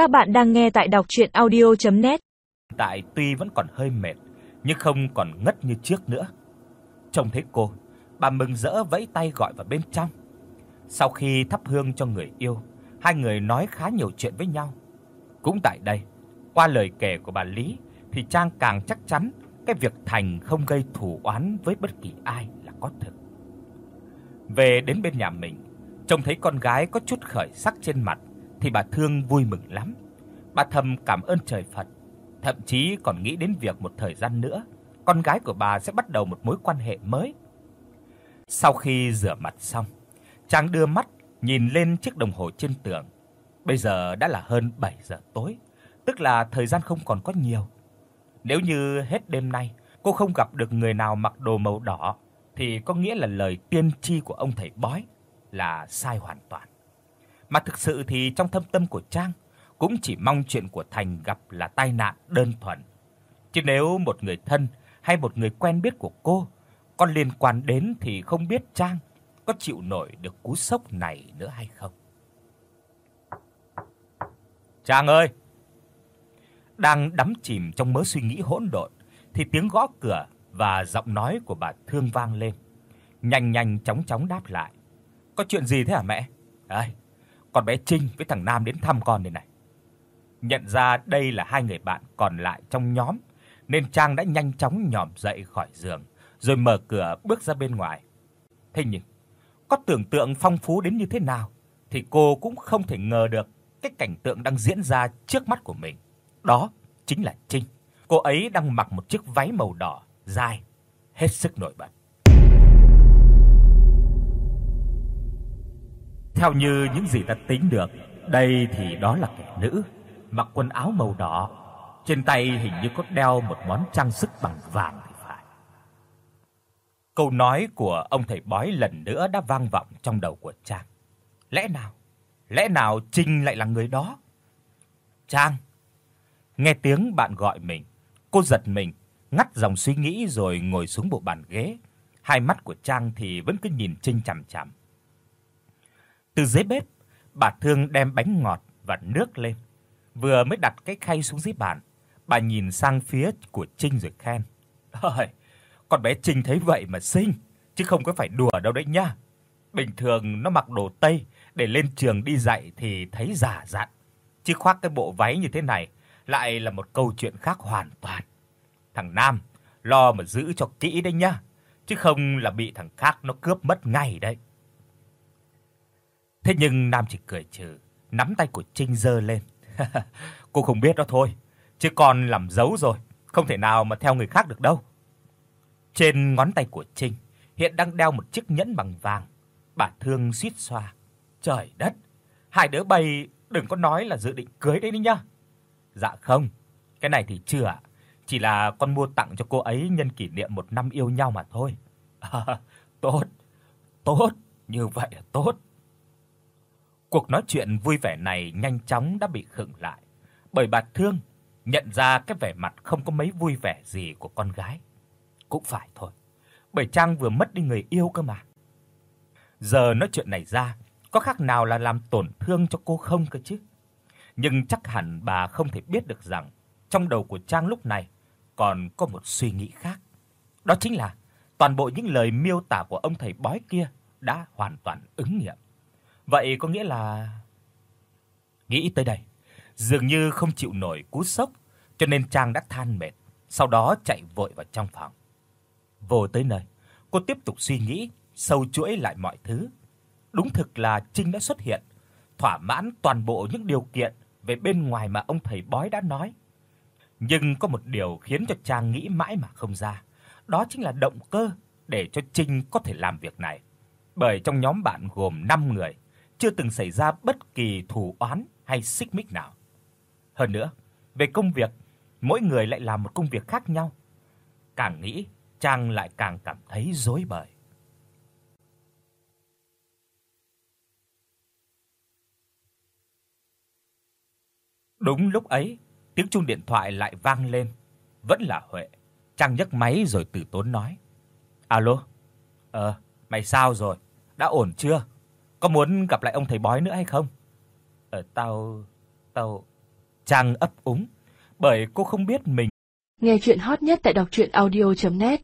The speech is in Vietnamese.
Các bạn đang nghe tại đọc audio net Tại tuy vẫn còn hơi mệt, nhưng không còn ngất như trước nữa. Trông thấy cô, bà mừng rỡ vẫy tay gọi vào bên trong. Sau khi thắp hương cho người yêu, hai người nói khá nhiều chuyện với nhau. Cũng tại đây, qua lời kể của bà Lý thì Trang càng chắc chắn cái việc Thành không gây thù oán với bất kỳ ai là có thực. Về đến bên nhà mình, trông thấy con gái có chút khởi sắc trên mặt thì bà Thương vui mừng lắm. Bà thầm cảm ơn trời Phật, thậm chí còn nghĩ đến việc một thời gian nữa con gái của bà sẽ bắt đầu một mối quan hệ mới. Sau khi rửa mặt xong, chàng đưa mắt nhìn lên chiếc đồng hồ trên tường. Bây giờ đã là hơn 7 giờ tối, tức là thời gian không còn có nhiều. Nếu như hết đêm nay cô không gặp được người nào mặc đồ màu đỏ thì có nghĩa là lời tiên tri của ông thầy bói là sai hoàn toàn. Mà thực sự thì trong thâm tâm của Trang cũng chỉ mong chuyện của Thành gặp là tai nạn đơn thuần. Chứ nếu một người thân hay một người quen biết của cô có liên quan đến thì không biết Trang có chịu nổi được cú sốc này nữa hay không. Trang ơi. Đang đắm chìm trong mớ suy nghĩ hỗn độn thì tiếng gõ cửa và giọng nói của bà Thương vang lên. Nhanh nhanh chóng chóng đáp lại. Có chuyện gì thế hả mẹ? Đây, con bé Trinh với thằng Nam đến thăm con đây này. Nhận ra đây là hai người bạn còn lại trong nhóm, nên Trang đã nhanh chóng nhòm dậy khỏi giường, rồi mở cửa bước ra bên ngoài. Thế nhưng, có tưởng tượng phong phú đến như thế nào thì cô cũng không thể ngờ được cái cảnh tượng đang diễn ra trước mắt của mình. Đó chính là Trinh. Cô ấy đang mặc một chiếc váy màu đỏ dài, hết sức nổi bật. Theo như những gì ta tính được, đây thì đó là kẻ nữ, mặc quần áo màu đỏ, trên tay hình như có đeo một món trang sức bằng vàng thì phải. Câu nói của ông thầy bói lần nữa đã vang vọng trong đầu của Trang. Lẽ nào, lẽ nào Trinh lại là người đó? Trang. Nghe tiếng bạn gọi mình, cô giật mình, ngắt dòng suy nghĩ rồi ngồi xuống bộ bàn ghế. Hai mắt của Trang thì vẫn cứ nhìn Trinh chằm chằm. Từ dưới bếp, bà Thương đem bánh ngọt và nước lên. Vừa mới đặt cái khay xuống dưới bàn, bà nhìn sang phía của Trinh rồi khen: "Ôi, con bé Trinh thấy vậy mà xinh, chứ không có phải đùa đâu đấy nhá. Bình thường nó mặc đồ tây để lên trường đi dạy thì thấy giả dặn, chứ khoác cái bộ váy như thế này lại là một câu chuyện khác hoàn toàn. Thằng Nam lo mà giữ cho kỹ đấy nhá, chứ không là bị thằng khác nó cướp mất ngay đấy." Thế nhưng Nam chỉ cười trừ, nắm tay của Trinh giơ lên. "Cô không biết đó thôi, chứ con làm giấu rồi, không thể nào mà theo người khác được đâu." Trên ngón tay của Trinh hiện đang đeo một chiếc nhẫn bằng vàng. Bà Thương suýt xoa. "Trời đất, hai đứa bay đừng có nói là dự định cưới đấy đấy nhá." "Dạ không, cái này thì chưa ạ, chỉ là con mua tặng cho cô ấy nhân kỷ niệm một năm yêu nhau mà thôi." À, "Tốt, tốt, như vậy là tốt." Cuộc nói chuyện vui vẻ này nhanh chóng đã bị khựng lại, bởi bà Thương nhận ra cái vẻ mặt không có mấy vui vẻ gì của con gái. Cũng phải thôi, bởi Trang vừa mất đi người yêu cơ mà. Giờ nói chuyện này ra, có khác nào là làm tổn thương cho cô không cơ chứ? Nhưng chắc hẳn bà không thể biết được rằng trong đầu của Trang lúc này còn có một suy nghĩ khác. Đó chính là toàn bộ những lời miêu tả của ông thầy bói kia đã hoàn toàn ứng nghiệm. Vậy có nghĩa là nghĩ tới đây, dường như không chịu nổi cú sốc, cho nên Trang đã than mệt, sau đó chạy vội vào trong phòng. Vô tới nơi, cô tiếp tục suy nghĩ, sâu chuỗi lại mọi thứ. Đúng thực là Trinh đã xuất hiện, thỏa mãn toàn bộ những điều kiện về bên ngoài mà ông thầy bói đã nói. Nhưng có một điều khiến cho Trang nghĩ mãi mà không ra, đó chính là động cơ để cho Trinh có thể làm việc này. Bởi trong nhóm bạn gồm 5 người, chưa từng xảy ra bất kỳ thù oán hay xích mích nào. Hơn nữa, về công việc, mỗi người lại làm một công việc khác nhau. Càng nghĩ, Trang lại càng cảm thấy rối bời. Đúng lúc ấy, tiếng chuông điện thoại lại vang lên, vẫn là Huệ. Trang nhấc máy rồi từ tốn nói: "Alo. Ờ, mày sao rồi? Đã ổn chưa? Có muốn gặp lại ông thầy bói nữa hay không?" "Ờ tao tao Trang ấp úng, bởi cô không biết mình Nghe truyện hot nhất tại doctruyenaudio.net